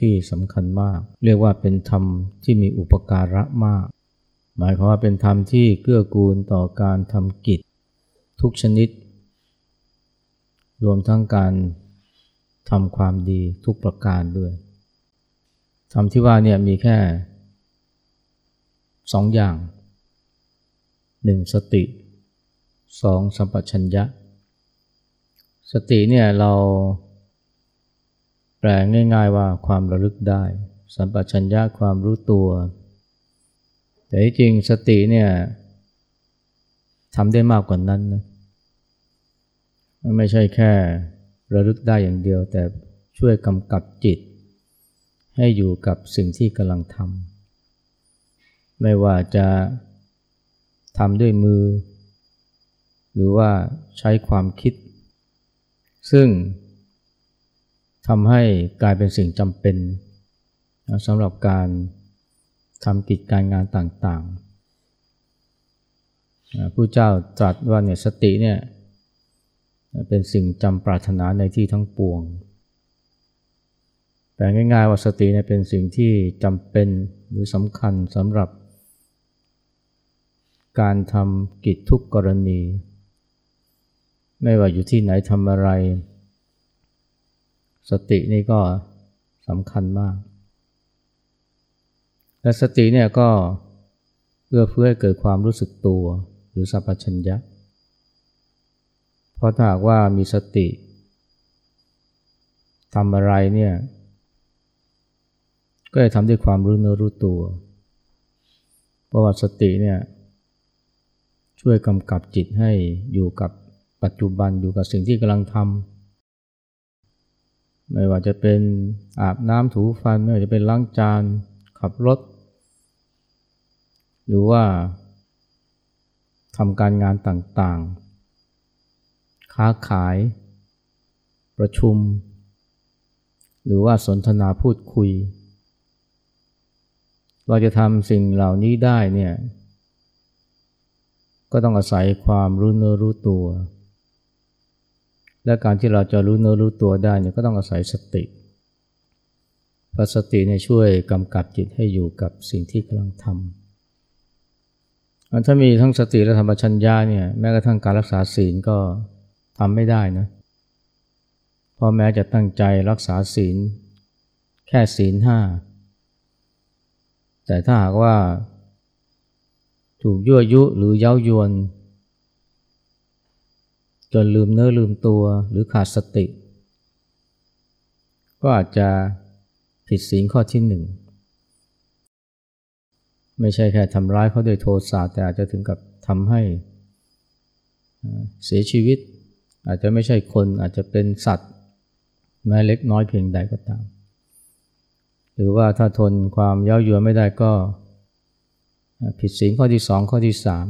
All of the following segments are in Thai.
ที่สำคัญมาก เรียกว่าเป็นธรรมที่มีอุปการะมาก หมายความว่าเป็นธรรมที่เกื้อกูลต่อการทำกิจ ทุกชนิด รวมทั้งการทำความดีทุกประการด้วยธรรมที่ว่าเนี่ยมีแค่สองอย่างหนึ่งสติสองสัมปชัญญะ สติเนี่ยเรา ลง่าย ๆว่าความระลึกได้ สัมปชัญญะความรู้ตัว แต่ที่จริงสติเนี่ยทำได้มากกว่านั้นนะไม่ใช่แค่ระลึกได้อย่างเดียว แต่ช่วยกำกับจิต ให้อยู่กับสิ่งที่กำลังทำไม่ว่าจะทำด้วยมือ หรือว่าใช้ความคิด ซึ่ง ทำให้กลายเป็นสิ่งจำเป็นสำหรับการทำกิจการงานต่างๆผู้เจ้าตรัสว่าเนี่ยสติเนี่ยเป็นสิ่งจำปรารถนาในที่ทั้งปวง แต่ง่ายๆว่าสติเนี่ยเป็นสิ่งที่จำเป็นหรือสำคัญสำหรับ การทำกิจทุกกรณี ไม่ว่าอยู่ที่ไหนทำอะไร สตินี่ก็สำคัญมาก และสติเนี่ยก็เพื่อเพื่อให้เกิดความรู้สึกตัว หรือสัพพัญญะเพราะถ้าหากว่ามีสติทำอะไรเนี่ย ก็จะทำด้วยความรู้เนื้อรู้ตัว เพราะว่าสติเนี่ยช่วยกำกับจิตให้อยู่กับปัจจุบันอยู่กับสิ่งที่กำลังทำ ไม่ว่าจะเป็นอาบน้ำถูฟัน ไม่ว่าจะเป็นล้างจาน ขับรถ หรือว่าทำการงานต่างๆ ค้าขาย ประชุม หรือว่าสนทนาพูดคุย เราจะทำสิ่งเหล่านี้ได้เนี่ย ก็ต้องอาศัยความรู้เนื้อรู้ตัว และการที่เราจะรู้เนื้อรู้ตัวได้เนี่ยก็ต้องอาศัยสติพระสติเนี่ยช่วยกำกับจิตให้อยู่กับสิ่งที่กำลังทำถ้ามีทั้งสติและธรรมชัญญาเนี่ยแม้กระทั่งการรักษาศีลก็ทำไม่ได้นะเพราะแม้จะตั้งใจรักษาศีล แค่ศีลห้าแต่ถ้าหากว่า ถูกยั่วยุหรือเย้ายวน จนลืมเนื้อลืมตัวหรือขาดสติ ก็อาจจะผิดศีลข้อที่หนึ่งไม่ใช่แค่ทำร้ายเขาด้วยโทสะแต่อาจจะถึงกับทำให้เสียชีวิต อาจจะไม่ใช่คนอาจจะเป็นสัตว์แม้เล็กน้อยเพียงใดก็ตาม หรือว่าถ้าทนความเย้ายวนไม่ได้ก็ผิดศีลข้อที่สองข้อที่สาม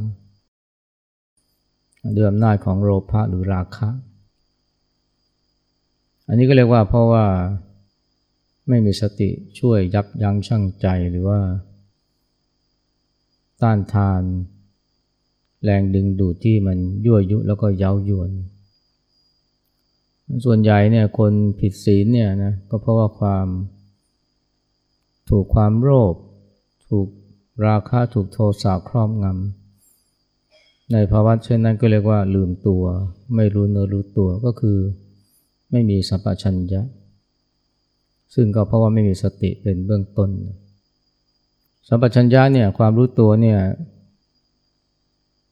ด้วยอำนาจของโลภะหรือราคะ อันนี้ก็เรียกว่าเพราะว่าไม่มีสติช่วยยับยั้งชั่งใจหรือว่า ต้านทาน แรงดึงดูดที่มันยั่วยุแล้วก็เย้ายวน ส่วนใหญ่เนี่ยคนผิดศีลเนี่ยนะก็เพราะว่าความถูกความโลภถูกราคะถูกโทสะครอบงำ ในภาวะเช่นนั้นก็เรียกว่าลืมตัว ไม่รู้เนื้อรู้ตัวก็คือไม่มีสัมปชัญญะ ซึ่งก็เพราะว่าไม่มีสติเป็นเบื้องต้น สัมปชัญญะเนี่ยความรู้ตัวเนี่ย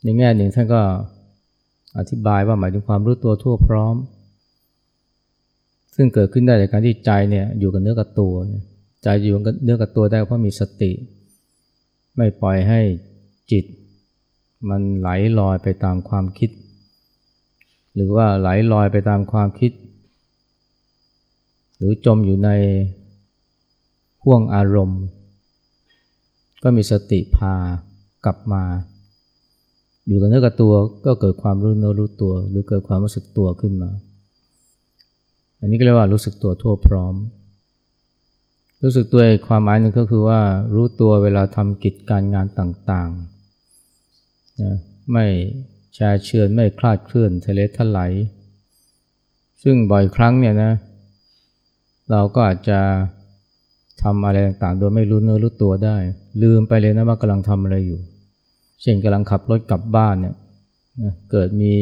ในแง่หนึ่งท่านก็อธิบายว่าหมายถึงความรู้ตัวทั่วพร้อม ซึ่งเกิดขึ้นได้จากการที่ใจเนี่ยอยู่กับเนื้อกับตัวใจอยู่กับเนื้อกับตัวได้เพราะมีสติ ไม่ปล่อยให้จิต มันไหลลอยไปตามความคิด หรือว่าไหลลอยไปตามความคิด หรือจมอยู่ในห่วงอารมณ์ ก็มีสติพากลับมา อยู่กับเนื้อกับตัวก็เกิดความรู้เนื้อรู้ตัว หรือเกิดความรู้สึกตัวขึ้นมา อันนี้ก็เรียกว่ารู้สึกตัวทั่วพร้อม รู้สึกตัวความหมายหนึ่งก็คือว่ารู้ตัวเวลาทำกิจการงานต่างๆ นะไม่แชร์เชือนไม่คลาดเคลื่อนทะเลทลายซึ่งบ่อยครั้งเนี่ยนะ เราก็อาจจะทำอะไรต่างๆ โดยไม่รู้เนื้อรู้ตัวได้ ลืมไปเลยนะว่ากำลังทำอะไรอยู่ เช่นกำลังขับรถกลับบ้านเนี่ยเกิดมี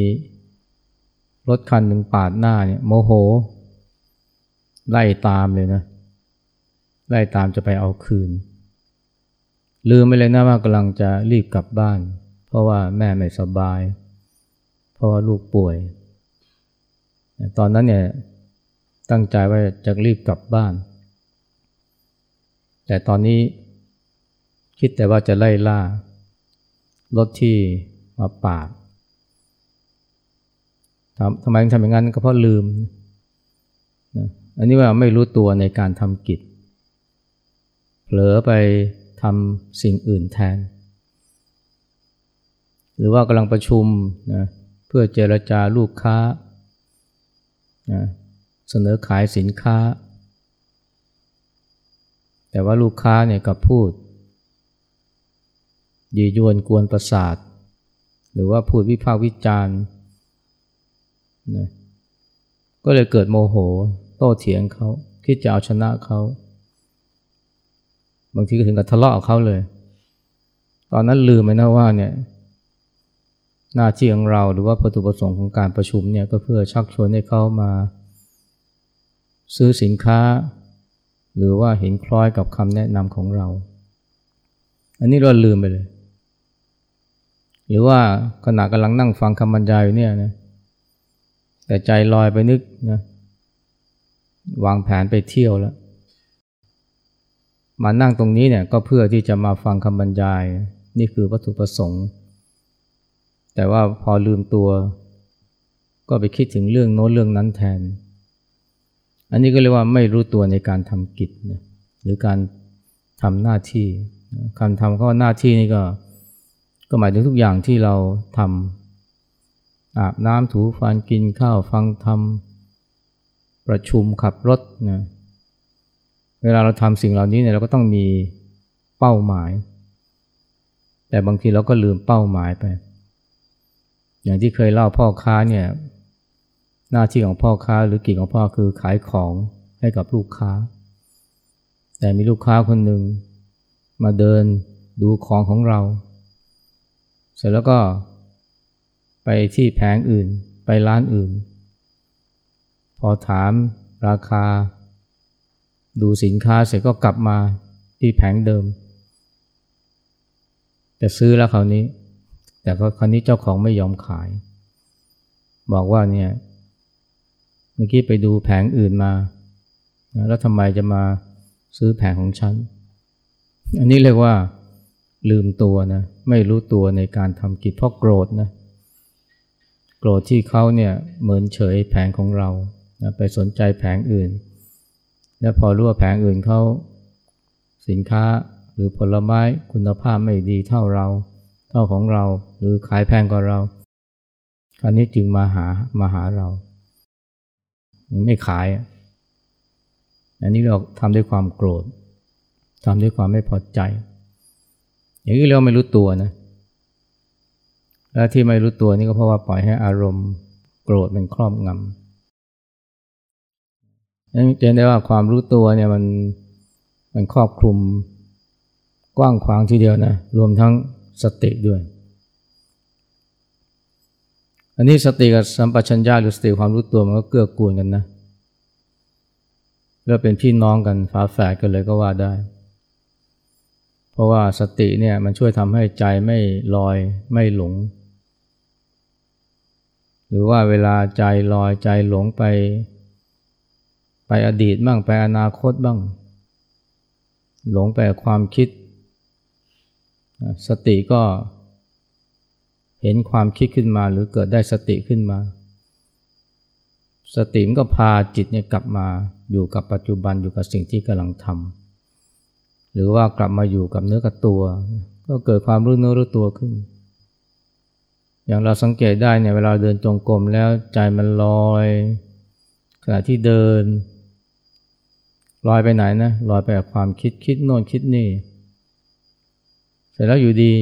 รถคันหนึ่งปาดหน้าเนี่ยโมโห ไล่ตามเลยนะ ไล่ตามจะไปเอาคืน ลืมไปเลยนะว่ากำลังจะรีบกลับบ้าน เพราะว่าแม่ไม่สบาย เพราะว่าลูกป่วย ตอนนั้นเนี่ยตั้งใจว่าจะรีบกลับบ้าน แต่ตอนนี้คิดแต่ว่าจะไล่ล่ารถที่มาปาดทำไมทำอย่างนั้นก็เพราะลืมนะอันนี้ว่าไม่รู้ตัวในการทำกิจ เผลอไปทำสิ่งอื่นแทน หรือว่ากำลังประชุมนะเพื่อเจรจาลูกค้านะเสนอขายสินค้า แต่ว่าลูกค้าเนี่ยกับพูด ยียวนกวนประสาท หรือว่าพูดวิพากษ์วิจารณ์นะก็เลยเกิดโมโห โต้เถียงเขาคิดจะเอาชนะเขา บางทีก็ถึงกับทะเลาะกับเขาเลย ตอนนั้นลืมไปนะว่าเนี่ย หน้าที่ของเราหรือว่าวัตถุประสงค์ของการประชุมเนี่ยก็เพื่อชักชวนให้เขามา ซื้อสินค้า หรือว่าเห็นคล้อยกับคำแนะนำของเรา อันนี้เราลืมไปเลย หรือว่าขณะกำลังนั่งฟังคำบรรยายอยู่เนี่ยนะแต่ใจลอยไปนึกนะวางแผนไปเที่ยวแล้ว มานั่งตรงนี้เนี่ยก็เพื่อที่จะมาฟังคำบรรยาย นี่คือวัตถุประสงค์ แต่ว่าพอลืมตัว ก็ไปคิดถึงเรื่องโน้นเรื่องนั้นแทน อันนี้ก็เรียกว่าไม่รู้ตัวในการทำกิจนะหรือการทำหน้าที่การทำข้อหน้าที่นี่ก็ ก็หมายถึงทุกอย่างที่เราทำอาบน้ำถูฟันกินข้าวฟังธรรมประชุมขับรถนะเวลาเราทำสิ่งเหล่านี้เนี่ยเราก็ต้องมีเป้าหมาย แต่บางทีเราก็ลืมเป้าหมายไป อย่างที่เคยเล่าพ่อค้าเนี่ยหน้าที่ของพ่อค้าหรือกิจของพ่อคือขายของให้กับลูกค้า แต่มีลูกค้าคนหนึ่งมาเดินดูของของเรา เสร็จแล้วก็ไปที่แผงอื่นไปร้านอื่น พอถามราคา ดูสินค้าเสร็จก็กลับมาที่แผงเดิม แต่ซื้อแล้วคราวนี้ แต่คราวนี้เจ้าของไม่ยอมขาย บอกว่าเนี่ยเมื่อกี้ไปดูแผงอื่นมา แล้วทำไมจะมาซื้อแผงของฉัน อันนี้เรียกว่าลืมตัวนะไม่รู้ตัวในการทำกิจเพราะโกรธนะโกรธที่เขาเนี่ยเหมือนเฉยแผงของเรานะไปสนใจแผงอื่น แล้วพอรู้ว่าแผงอื่นเขาสินค้าหรือผลไม้คุณภาพไม่ดีเท่าเรา เท่าของเรา หรือขายแพงกว่าเรา คราวนี้จึงมาหามาหาเรา ไม่ขาย อันนี้เราทำด้วยความโกรธทำด้วยความไม่พอใจ อย่างนี้เราไม่รู้ตัวนะ และที่ไม่รู้ตัวนี่ก็เพราะว่าปล่อยให้อารมณ์ โกรธมันครอบงำนั้นเห็นได้ว่าความรู้ตัวเนี่ยมันมันครอบคลุมกว้างขวางทีเดียวนะ รวมทั้ง สติด้วย อันนี้สติกับสัมปชัญญะหรือสติความรู้ตัวมันก็เกื้อกูลกันนะแล้วเป็นพี่น้องกันฝาแฝดกันเลยก็ว่าได้ เพราะว่าสติเนี่ยมันช่วยทำให้ใจไม่ลอยไม่หลง หรือว่าเวลาใจลอยใจหลงไป ไปอดีตบ้างไปอนาคตบ้าง หลงไปความคิด สติก็เห็นความคิดขึ้นมาหรือเกิดได้สติขึ้นมา สติมันก็พาจิตเนี่ยกลับมาอยู่กับปัจจุบันอยู่กับสิ่งที่กำลังทำหรือว่ากลับมาอยู่กับเนื้อกับตัว ก็เกิดความรู้เนื้อรู้ตัวขึ้น อย่างเราสังเกตได้เนี่ยเวลาเดินจงกรมแล้วใจมันลอย ขณะที่เดินลอยไปไหนนะลอยไปกับความคิดคิดโน่นคิดนี่ เสร็จแล้วอยู่ดี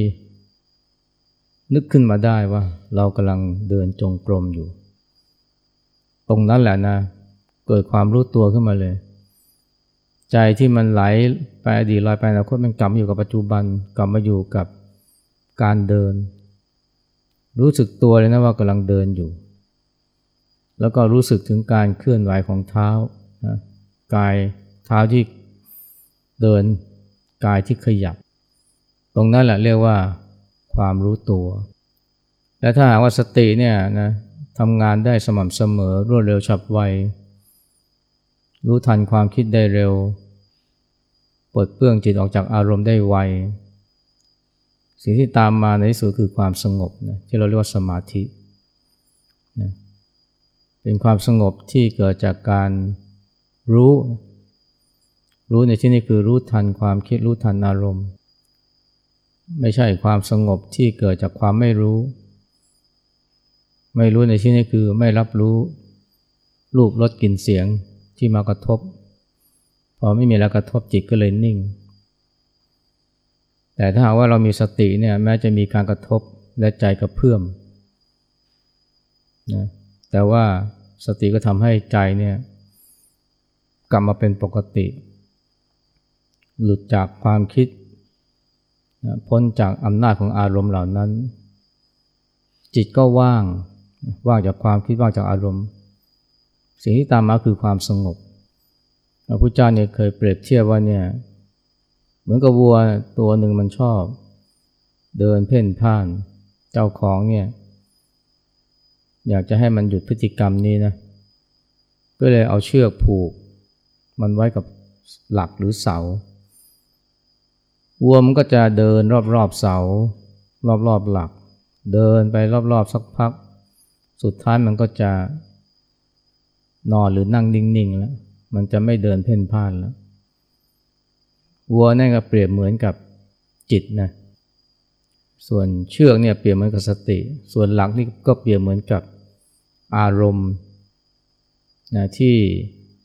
นึกขึ้นมาได้ว่า เรากำลังเดินจงกรมอยู่ ตรงนั้นแหละนะ เกิดความรู้ตัวขึ้นมาเลย ใจที่มันไหลไปอดีตลอยไปอนาคตมันกลับมาอยู่กับปัจจุบันกลับมาอยู่กับการเดิน รู้สึกตัวเลยนะว่ากำลังเดินอยู่ แล้วก็รู้สึกถึงการเคลื่อนไหวของเท้านะกายเท้าที่เดินกายที่ขยับ ตรงนั้นแหละเรียกว่าความรู้ตัว และถ้าหากว่าสติเนี่ยนะทำงานได้สม่ำเสมอรวดเร็วฉับไว รู้ทันความคิดได้เร็วปลดเปลื้องจิตออกจากอารมณ์ได้ไว สิ่งที่ตามมาในที่สุดคือความสงบนะที่เราเรียกว่าสมาธินะเป็นความสงบที่เกิดจากการรู้ รู้ในที่นี้คือรู้ทันความคิดรู้ทันอารมณ์ ไม่ใช่ความสงบที่เกิดจากความไม่รู้ ไม่รู้ในที่นี้คือไม่รับรู้รูปรสกลิ่นเสียงที่มากระทบ พอไม่มีแล้วกระทบจิตก็เลยนิ่ง แต่ถ้าหากว่าเรามีสติเนี่ยแม้จะมีการกระทบและใจกระเพื่อมนะแต่ว่าสติก็ทำให้ใจเนี่ยกลับมาเป็นปกติ หลุดจากความคิด พ้นจากอำนาจของอารมณ์เหล่านั้น จิตก็ว่าง ว่างจากความคิดว่างจากอารมณ์ สิ่งที่ตามมาคือความสงบพระพุทธเจ้าเนี่ยเคยเปรียบเทียบว่าเนี่ยเหมือนกับวัวตัวหนึ่งมันชอบ เดินเพ่นพ่าน เจ้าของเนี่ยอยากจะให้มันหยุดพฤติกรรมนี้นะก็เลยเอาเชือกผูก มันไว้กับหลักหรือเสา วัวมันก็จะเดินรอบๆเสา รอบๆหลัก เดินไปรอบๆสักพัก สุดท้ายมันก็จะนอนหรือนั่งนิ่งๆแล้วมันจะไม่เดินเพ่นพ่านแล้ววัวนั่นก็เปรียบเหมือนกับจิตนะส่วนเชือกเนี่ยเปรียบเหมือนกับสติ ส่วนหลักนี่ก็เปรียบเหมือนกับอารมณ์นะที่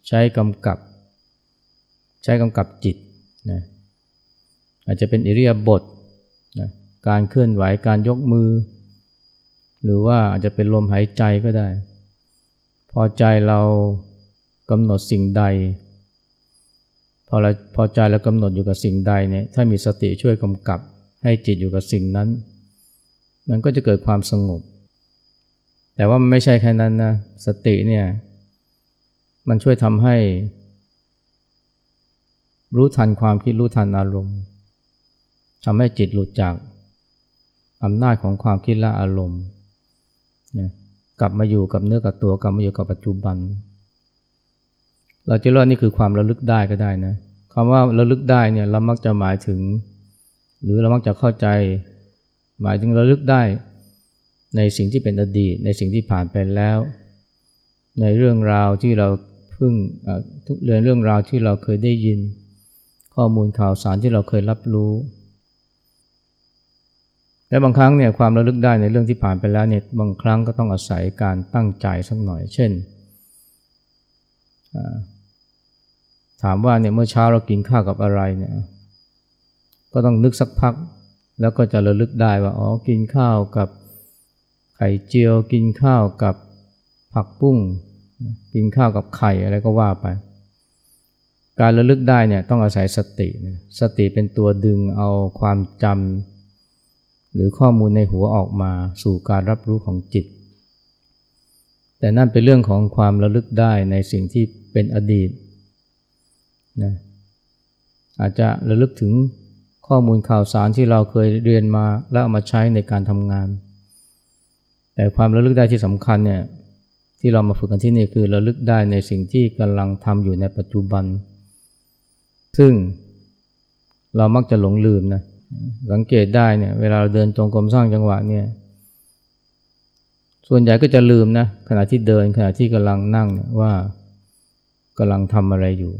ใช้กำกับ ใช้กำกับจิตนะ อาจจะเป็นอิริยาบถนะการเคลื่อนไหวการยกมือ หรือว่าอาจจะเป็นลมหายใจก็ได้ พอใจเรากำหนดสิ่งใด พอเราพอใจเรากำหนดอยู่กับสิ่งใดเนี่ยถ้ามีสติช่วยกำกับ ให้จิตอยู่กับสิ่งนั้น มันก็จะเกิดความสงบ แต่ว่ามันไม่ใช่แค่นั้นนะสติเนี่ยมันช่วยทำให้ รู้ทันความคิดรู้ทันอารมณ์ ทำให้จิตหลุดจากอำนาจของความคิดและอารมณ์นะกลับมาอยู่กับเนื้อกับตัวกลับมาอยู่กับปัจจุบัน เราจะเรียกนี่คือความระลึกได้ก็ได้นะคำว่าระลึกได้เนี่ยเรามักจะหมายถึง หรือเรามักจะเข้าใจ หมายถึงระลึกได้ ในสิ่งที่เป็นอดีต ในสิ่งที่ผ่านไปแล้ว ในเรื่องราวที่เราเพิ่งทุกเรื่องเรื่องราวที่เราเคยได้ยิน ข้อมูลข่าวสารที่เราเคยรับรู้ และบางครั้งเนี่ยความระลึกได้ในเรื่องที่ผ่านไปแล้วเนี่ยบางครั้งก็ต้องอาศัยการตั้งใจสักหน่อย เช่น ถามว่าเนี่ยเมื่อเช้าเรากินข้าวกับอะไรเนี่ยก็ต้องนึกสักพัก แล้วก็จะระลึกได้ว่าอ๋อกินข้าวกับไข่เจียว กินข้าวกับผักปุ้ง กินข้าวกับไข่อะไรก็ว่าไป การระลึกได้เนี่ยต้องอาศัยสติ สติเป็นตัวดึงเอาความจำ หรือข้อมูลในหัวออกมาสู่การรับรู้ของจิต แต่นั่นเป็นเรื่องของความระลึกได้ในสิ่งที่เป็นอดีตนะอาจจะระลึกถึงข้อมูลข่าวสารที่เราเคยเรียนมาแล้วเอามาใช้ในการทำงาน แต่ความระลึกได้ที่สำคัญเนี่ยที่เรามาฝึกกันที่นี่คือระลึกได้ในสิ่งที่กำลังทำอยู่ในปัจจุบัน ซึ่งเรามักจะหลงลืมนะ สังเกตได้เนี่ยเวลาเราเดินจงกรมสร้างจังหวะเนี่ยส่วนใหญ่ก็จะลืมนะขณะที่เดินขณะที่กำลังนั่งเนี่ยว่ากำลังทำอะไรอยู่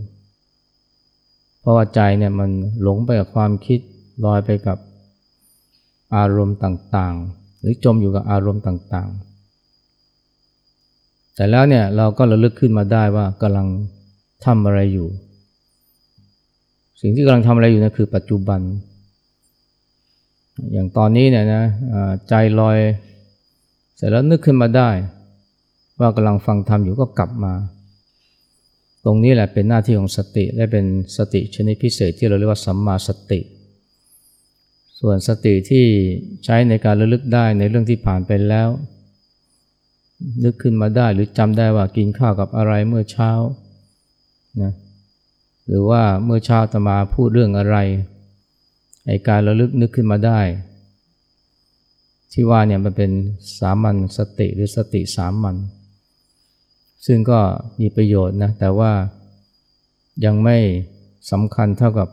เพราะว่าใจเนี่ยมันหลงไปกับความคิดลอยไปกับอารมณ์ต่างๆ หรือจมอยู่กับอารมณ์ต่างๆ แต่แล้วเนี่ยเราก็ระลึกขึ้นมาได้ว่ากำลังทำอะไรอยู่ สิ่งที่กำลังทำอะไรอยู่นะคือปัจจุบัน อย่างตอนนี้เนี่ยนะใจลอย เสร็จแล้วนึกขึ้นมาได้ ว่ากำลังฟังธรรมอยู่ก็กลับมา ตรงนี้แหละเป็นหน้าที่ของสติ และเป็นสติชนิดพิเศษที่เราเรียกว่าสัมมาสติ ส่วนสติที่ใช้ในการระลึกได้ในเรื่องที่ผ่านไปแล้ว นึกขึ้นมาได้หรือจำได้ว่ากินข้าวกับอะไรเมื่อเช้านะหรือว่าเมื่อเช้าตมาพูดเรื่องอะไร ไอการระลึกนึกขึ้นมาได้ ที่ว่าเนี่ยมันเป็นสามัญสติหรือสติสามัญซึ่งก็มีประโยชน์นะแต่ว่ายังไม่สำคัญเท่ากับ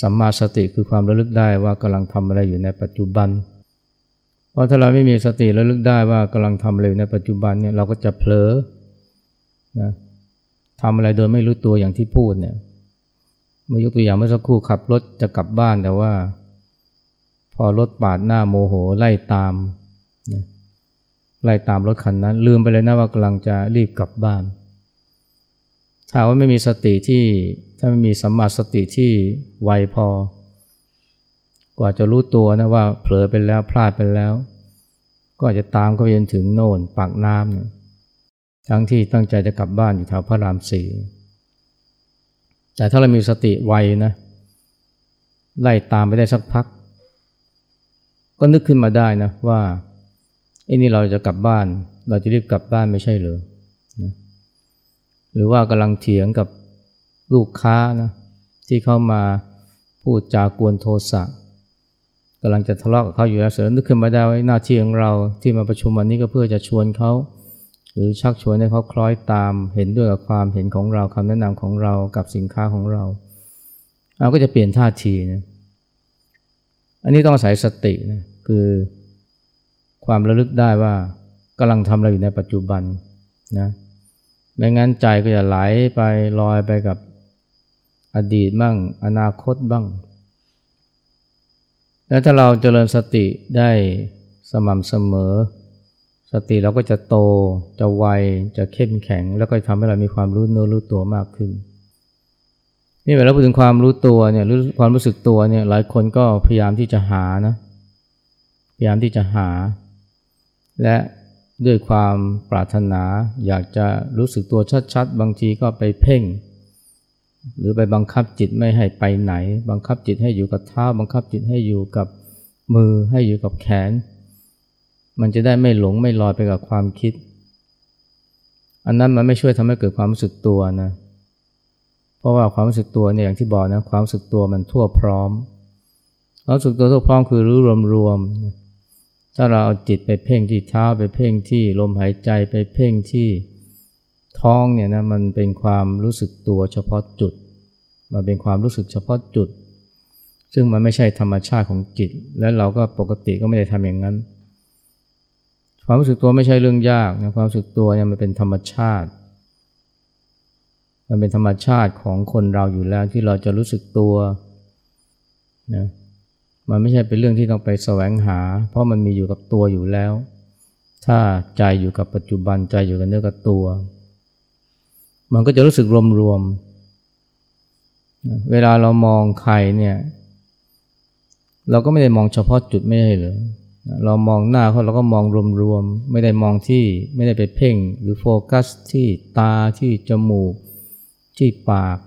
สัมมาสติคือความระลึกได้ว่ากำลังทำอะไรอยู่ในปัจจุบัน เพราะถ้าเราไม่มีสติระลึกได้ว่ากำลังทำอะไรอยู่ในปัจจุบันเนี่ยเราก็จะเผลอนะทำอะไรโดยไม่รู้ตัวอย่างที่พูดเนี่ย เมื่อยกตัวอย่างเมื่อสักครู่ขับรถจะกลับบ้านแต่ว่า พอรถปาดหน้าโมโหไล่ตามนะไล่ตามรถคันนั้น ลืมไปเลยนะว่ากำลังจะรีบกลับบ้านถ้าว่าไม่มีสติที่ถ้าไม่มีสัมมาสติที่ไวพอ กว่าจะรู้ตัวนะว่าเผลอไปแล้วพลาดไปแล้ว ก็อาจจะตามก็ยันถึงโน่นปากน้ำเนี่ยทั้งที่ตั้งใจจะกลับบ้านอยู่แถวพระรามสี่ แต่ถ้าเรามีสติไวนะ ไล่ตามไปได้สักพัก ก็นึกขึ้นมาได้นะว่าไอ้นี่เราจะกลับบ้าน เราจะรีบกลับบ้านไม่ใช่หรือนะหรือว่ากำลังเถียงกับลูกค้านะที่เข้ามาพูดจากวนโทสะกำลังจะทะเลาะกับเขาอยู่แล้วเสริมนึกขึ้นมาได้ว่าหน้าที่ของเราที่มาประชุมวันนี้ก็เพื่อจะชวนเขา หรือชักชวนให้เขาคล้อยตาม เห็นด้วยกับความเห็นของเราคำแนะนำของเรากับสินค้าของเราเราก็จะเปลี่ยนท่าทีนะอันนี้ต้องอาศัยสตินะคือความระลึกได้ว่ากำลังทำอะไรอยู่ในปัจจุบันนะไม่งั้นใจก็จะไหลไปลอยไปกับอดีตบ้างอนาคตบ้าง แล้วถ้าเราเจริญสติได้สม่ำเสมอ สติเราก็จะโต จะไว จะเข้มแข็ง แล้วก็ทำให้เรามีความรู้เนื้อรู้ตัวมากขึ้น นี่เวลาพูดถึงความรู้ตัวเนี่ยรู้ความรู้สึกตัวเนี่ยหลายคนก็พยายามที่จะหานะพยายามที่จะหา และด้วยความปรารถนาอยากจะรู้สึกตัวชัดๆ บางทีก็ไปเพ่ง หรือไปบังคับจิตไม่ให้ไปไหน บังคับจิตให้อยู่กับเท้าบังคับจิตให้อยู่กับมือให้อยู่กับแขน มันจะได้ไม่หลงไม่ลอยไปกับความคิด อันนั้นมันไม่ช่วยทำให้เกิดความรู้สึกตัวนะ เพราะว่าความรู้สึกตัวเนี่ยอย่างที่บอกนะความรู้สึกตัวมันทั่วพร้อมความรู้สึกตัวทั่วพร้อมคือรู้รวมๆถ้าเราเอาจิตไปเพ่งที่เท้าไปเพ่งที่ลมหายใจไปเพ่งที่ท้องเนี่ยนะมันเป็นความรู้สึกตัวเฉพาะจุด มันเป็นความรู้สึกเฉพาะจุด ซึ่งมันไม่ใช่ธรรมชาติของจิต และเราก็ปกติก็ไม่ได้ทำอย่างนั้น ความรู้สึกตัวไม่ใช่เรื่องยากนะความรู้สึกตัวเนี่ยมันเป็นธรรมชาติ มันเป็นธรรมชาติของคนเราอยู่แล้วที่เราจะรู้สึกตัวนะมันไม่ใช่เป็นเรื่องที่ต้องไปแสวงหา เพราะมันมีอยู่กับตัวอยู่แล้ว ถ้าใจอยู่กับปัจจุบันใจอยู่กับเนื้อกับตัว มันก็จะรู้สึกรวมๆเวลาเรามองใครเนี่ย เราก็ไม่ได้มองเฉพาะจุดไม่ใช่หรือ เรามองหน้าเขาเราก็มองรวมๆ ไม่ได้มองที่ไม่ได้ไปเพ่ง หรือโฟกัสที่ตาที่จมูก ที่ปาก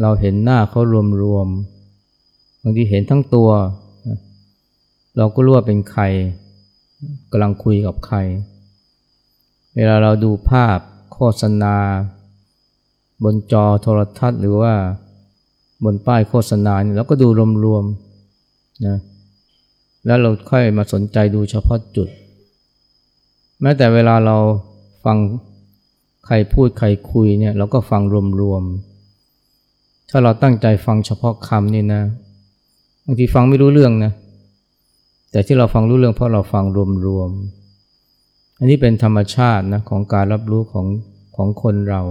เราเห็นหน้าเขารวมๆบางทีเห็นทั้งตัว เราก็รู้ว่าเป็นใครกำลังคุยกับใคร เวลาเราดูภาพโฆษณา บนจอโทรทัศน์หรือว่าบนป้ายโฆษณาเนี่ยเราก็ดูรวมๆนะ แล้วเราค่อยมาสนใจดูเฉพาะจุด แม้แต่เวลาเราฟังใครพูดใครคุยเนี่ยเราก็ฟังรวมๆ ถ้าเราตั้งใจฟังเฉพาะคำนี่นะบางทีฟังไม่รู้เรื่องนะแต่ที่เราฟังรู้เรื่องเพราะเราฟังรวมๆ อันนี้เป็นธรรมชาตินะของการรับรู้ของของคนเรา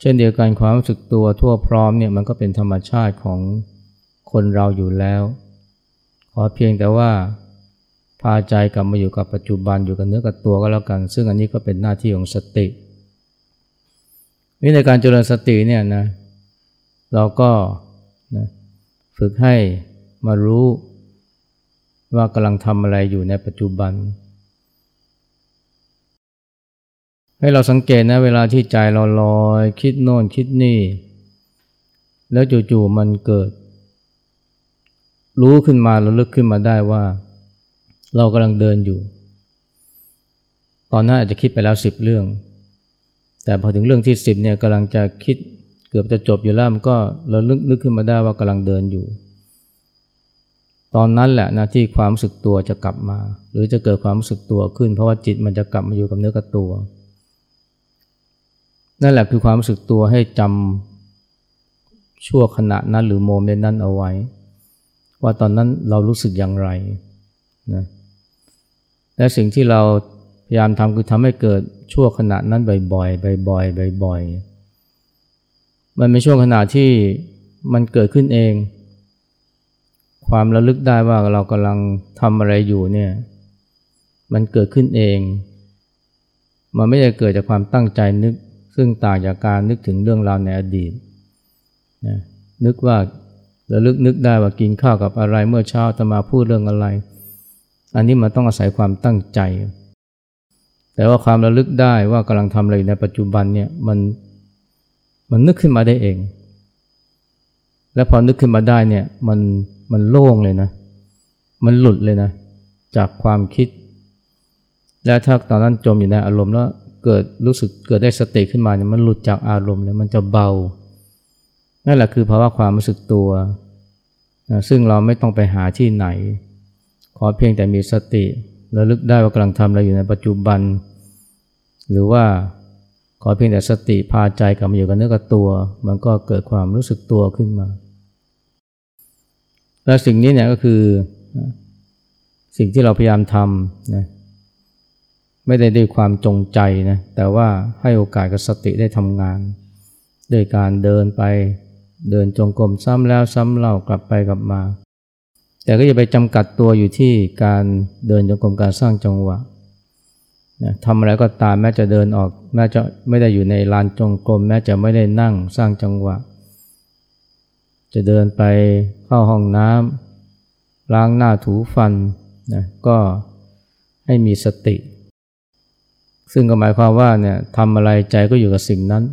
เช่นเดียวกันความรู้สึกตัวทั่วพร้อมเนี่ยมันก็เป็นธรรมชาติของคนเราอยู่แล้ว ขอเพียงแต่ว่าพาใจกลับมาอยู่กับปัจจุบันอยู่กับเนื้อกับตัวก็แล้วกัน ซึ่งอันนี้ก็เป็นหน้าที่ของสตินี่ในการเจริญสติเนี่ยนะเราก็นะฝึกให้มารู้ว่ากำลังทำอะไรอยู่ในปัจจุบัน ให้เราสังเกตนะเวลาที่ใจเราลอย คิดโน่นคิดนี่ แล้วจู่ๆมันเกิด รู้ขึ้นมาเราลึกขึ้นมาได้ว่า เรากำลังเดินอยู่ ตอนนั้นอาจจะคิดไปแล้วสิบเรื่อง แต่พอถึงเรื่องที่สิบเนี่ยกำลังจะคิดเกือบจะจบอยู่แล้วมันก็เราลึกนึกขึ้นมาได้ว่ากำลังเดินอยู่ ตอนนั้นแหละนะที่ความรู้สึกตัวจะกลับมา หรือจะเกิดความรู้สึกตัวขึ้น เพราะว่าจิตมันจะกลับมาอยู่กับเนื้อกับตัว นั่นแหละคือความรู้สึกตัวให้จำชั่วขณะนั้นหรือโมเมนต์นั้นเอาไว้ ว่าตอนนั้นเรารู้สึกอย่างไรนะและสิ่งที่เราพยายามทำคือทำให้เกิดช่วงขณะนั้นบ่อยๆบ่อยๆบ่อยๆมันเป็นช่วงขณะที่มันเกิดขึ้นเอง ความระลึกได้ว่าเรากำลังทำอะไรอยู่เนี่ยมันเกิดขึ้นเอง มันไม่ได้เกิดจากความตั้งใจนึก ซึ่งต่างจากการนึกถึงเรื่องราวในอดีตนะนึกว่า ระลึกนึกได้ว่ากินข้าวกับอะไรเมื่อเช้าจะมาพูดเรื่องอะไร อันนี้มันต้องอาศัยความตั้งใจ แต่ว่าความระลึกได้ว่ากำลังทำอะไรในปัจจุบันเนี่ยมันมันนึกขึ้นมาได้เอง และพอนึกขึ้นมาได้เนี่ยมันมันโล่งเลยนะ มันหลุดเลยนะ จากความคิด และถ้าตอนนั้นจมอยู่ในอารมณ์แล้วเกิดรู้สึกเกิดได้สติขึ้นมาเนี่ยมันหลุดจากอารมณ์เลยมันจะเบา นั่นแหละคือภาวะความรู้สึกตัวนะซึ่งเราไม่ต้องไปหาที่ไหน ขอเพียงแต่มีสติระลึกได้ว่ากำลังทำอะไรอยู่ในปัจจุบัน หรือว่าขอเพียงแต่สติพาใจกลับมาอยู่กับเนื้อกับตัว มันก็เกิดความรู้สึกตัวขึ้นมา และสิ่งนี้เนี่ยก็คือสิ่งที่เราพยายามทำนะไม่ได้ด้วยความจงใจนะแต่ว่าให้โอกาสกับสติได้ทำงาน โดยการเดินไป เดินจงกรมซ้ำแล้วซ้ำเล่ากลับไปกลับมา แต่ก็อย่าไปจำกัดตัวอยู่ที่การเดินจงกรมการสร้างจังหวะนะทำอะไรก็ตามแม้จะเดินออกแม้จะไม่ได้อยู่ในลานจงกรมแม้จะไม่ได้นั่งสร้างจังหวะ จะเดินไปเข้าห้องน้ำล้างหน้าถูฟันนะก็ให้มีสติ ซึ่งก็หมายความว่าเนี่ยทำอะไรใจก็อยู่กับสิ่งนั้น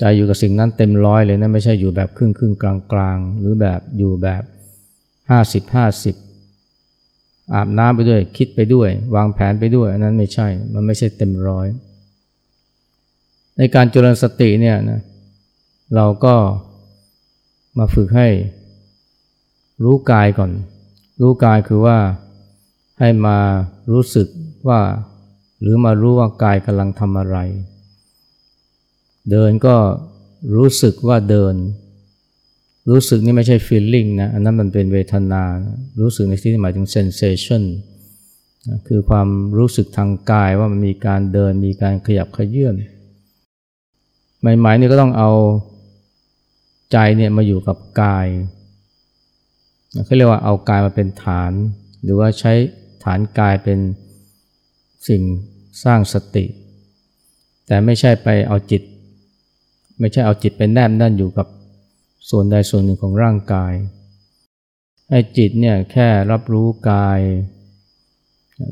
ใจอยู่กับสิ่งนั้นเต็มร้อยเลยนะไม่ใช่อยู่แบบครึ่งครึ่งกลางกลางหรือแบบอยู่แบบห้าสิบห้าสิบอาบน้ำไปด้วยคิดไปด้วย วางแผนไปด้วย อันนั้นไม่ใช่มันไม่ใช่เต็มร้อย ในการเจริญสติเนี่ยนะเราก็มาฝึกให้รู้กายก่อน รู้กายคือว่าให้มารู้สึกว่า หรือมารู้ว่ากายกำลังทำอะไร เดินก็รู้สึกว่าเดิน รู้สึกนี่ไม่ใช่ feeling นะอันนั้นมันเป็นเวทนานะรู้สึกในที่นี้หมายถึง sensation นะคือความรู้สึกทางกายว่ามันมีการเดินมีการขยับขยื่นใหม่ๆนี่ก็ต้องเอาใจเนี่ยมาอยู่กับกายเขาเรียกว่าเอากายมาเป็นฐาน หรือว่าใช้ฐานกายเป็นสิ่งสร้างสติ แต่ไม่ใช่ไปเอาจิต ไม่ใช่เอาจิตไปแนบนั่นอยู่กับส่วนใดส่วนหนึ่งของร่างกาย ให้จิตเนี่ยแค่รับรู้กาย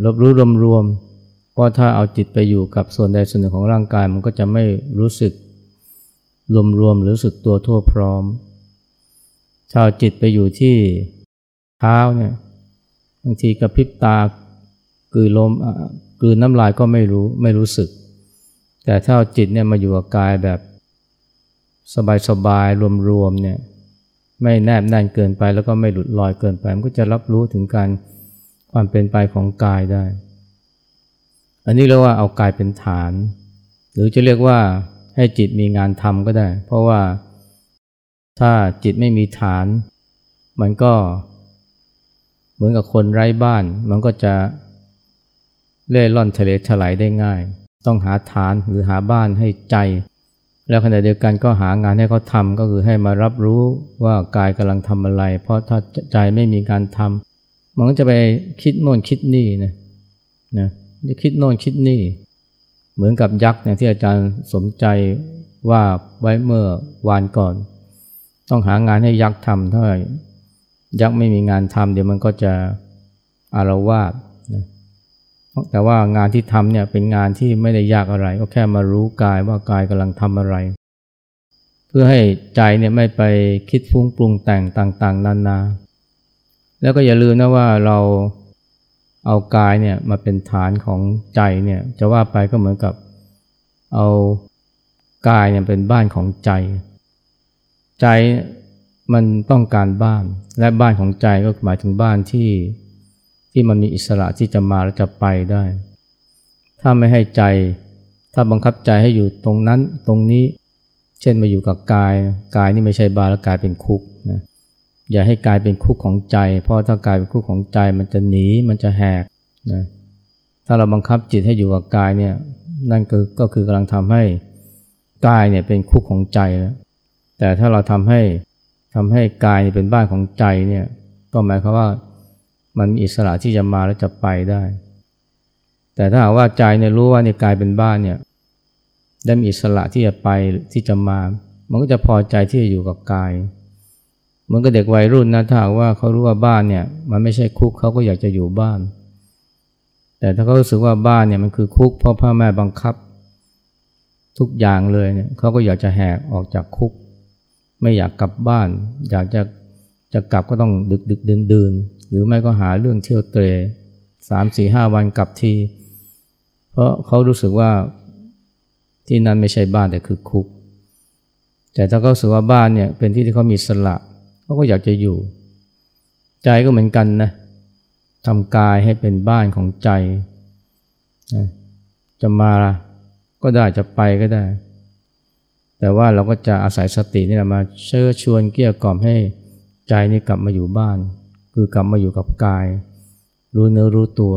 รับรู้รวมๆ เพราะถ้าเอาจิตไปอยู่กับส่วนใดส่วนหนึ่งของร่างกาย มันก็จะไม่รู้สึกรวมๆหรือรู้สึกตัวทั่วพร้อมถ้าเอาจิตไปอยู่ที่เท้าเนี่ย บางทีกระพริบตาคือลมคือน้ำลายก็ไม่รู้ไม่รู้สึก แต่ถ้าเอาจิตเนี่ยมาอยู่กับกายแบบ สบายๆรวมๆเนี่ยไม่แนบแน่นเกินไปแล้วก็ไม่หลุดลอยเกินไป มันก็จะรับรู้ถึงการความเป็นไปของกายได้ อันนี้เรียกว่าเอากายเป็นฐาน หรือจะเรียกว่าให้จิตมีงานทำก็ได้ เพราะว่าถ้าจิตไม่มีฐาน มันก็เหมือนกับคนไร้บ้าน มันก็จะเล่ร่อนทะเลถลายได้ง่าย ต้องหาฐานหรือหาบ้านให้ใจ แล้วขณะเดียวกันก็หางานให้เขาทำก็คือให้มารับรู้ว่ากายกำลังทำอะไร เพราะถ้าใจไม่มีการทำมันก็จะไปคิดโน่นคิดนี่นะนะจะคิดโน่นคิดนี่ เหมือนกับยักษ์เนี่ยที่อาจารย์สมใจว่าไว้เมื่อวานก่อน ต้องหางานให้ยักษ์ทำถ้ายักษ์ไม่มีงานทำเดี๋ยวมันก็จะอารวาสนะ แต่ว่างานที่ทำเนี่ยเป็นงานที่ไม่ได้ยากอะไร ก็แค่มารู้กายว่ากายกำลังทำอะไร เพื่อให้ใจเนี่ยไม่ไปคิดฟุ้งปรุงแต่งต่างๆนานา แล้วก็อย่าลืมนะว่าเราเอากายเนี่ยมาเป็นฐานของใจเนี่ยจะว่าไปก็เหมือนกับเอากายเนี่ยเป็นบ้านของใจ ใจมันต้องการบ้านและบ้านของใจก็หมายถึงบ้านที่ ที่มันมีอิสระที่จะมาและจะไปได้ ถ้าไม่ให้ใจ ถ้าบังคับใจให้อยู่ตรงนั้นตรงนี้ เช่นมาอยู่กับกาย กายนี่ไม่ใช่บานแล้วกายเป็นคุกนะอย่าให้กายเป็นคุกของใจ เพราะถ้ากายเป็นคุกของใจมันจะหนีมันจะแหกนะถ้าเราบังคับจิตให้อยู่กับกายเนี่ยนั่นก็ก็คือกำลังทำให้กายเนี่ยเป็นคุกของใจแล้วแต่ถ้าเราทำให้ทำให้กายเป็นบ้านของใจเนี่ยก็หมายความว่า มันมีอิสระที่จะมาและจะไปได้ แต่ถ้าหากว่าใจเนี่ยรู้ว่าเนี่ยกายเป็นบ้านเนี่ยได้มีอิสระที่จะไปที่จะมา มันก็จะพอใจที่จะอยู่กับกายเหมือนกับเด็กวัยรุ่นนะถ้าหากว่าเขารู้ว่าบ้านเนี่ย มันไม่ใช่คุกเขาก็อยากจะอยู่บ้าน แต่ถ้าเขารู้สึกว่าบ้านเนี่ยมันคือคุกเพราะพ่อแม่บังคับ ทุกอย่างเลยเนี่ยเขาก็อยากจะแหกออกจากคุก ไม่อยากกลับบ้าน อยากจะจะกลับก็ต้องดึกดึกเดินเดิน หรือไม่ก็หาเรื่องเที่ยวเตะสามสี่ห้าวันกลับที เพราะเขารู้สึกว่าที่นั่นไม่ใช่บ้านแต่คือคุก แต่ถ้าเขาสึกว่าบ้านเนี่ยเป็นที่ที่เขามีสละเขาก็อยากจะอยู่ ใจก็เหมือนกันนะทำกายให้เป็นบ้านของใจนะจะมาก็ได้จะไปก็ได้ แต่ว่าเราก็จะอาศัยสตินี่แหละมาเชิญชวนเกี่ยกล่อมให้ใจนี่กลับมาอยู่บ้าน คือกลับมาอยู่กับกาย รู้เนื้อรู้ตัว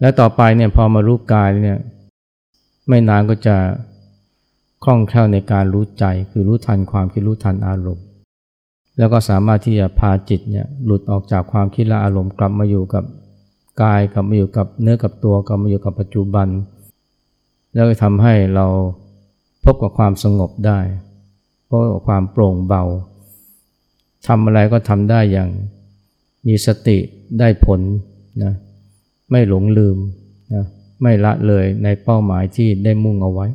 และต่อไปเนี่ยพอมารู้กายเนี่ยไม่นานก็จะคล่องแคล่วในการรู้ใจ คือรู้ทันความคิดรู้ทันอารมณ์ แล้วก็สามารถที่จะพาจิตเนี่ยหลุดออกจากความคิดและอารมณ์กลับมาอยู่กับกายกลับมาอยู่กับเนื้อกับตัวกลับมาอยู่กับปัจจุบัน แล้วก็ทำให้เราพบกับความสงบได้พบกับความโปร่งเบาทำอะไรก็ทำได้อย่าง มีสติได้ผลนะไม่หลงลืมนะไม่ละเลยในเป้าหมายที่ได้มุ่งเอาไว้